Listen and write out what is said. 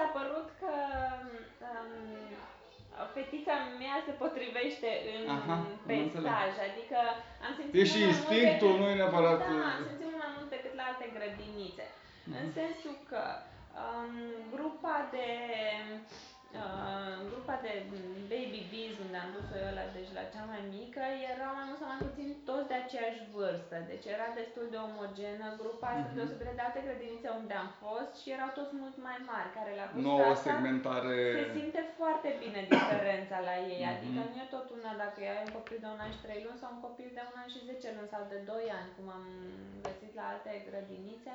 s-a părut că um, fetița mea se potrivește în Aha, am peisaj, adică am simțit E mult și mai instinctul, mult nu decât, e neapărat da, am simțit mult mai mult decât la alte grădinițe. În sensul că um, grupa de uh, grupa de baby bees unde am dus-o eu la, deci la cea mai mică, erau mai mult sau mai puțin toți de aceeași vârstă, deci era destul de omogenă grupa asta, deosebire de alte grădinițe unde am fost și erau toți mult mai mari, care la vârsta Nouă asta segmentare. se simte foarte bine diferența la ei, adică nu e tot una dacă ai un copil de un an și trei luni sau un copil de un an și zece luni sau de doi ani, cum am găsit la alte grădinițe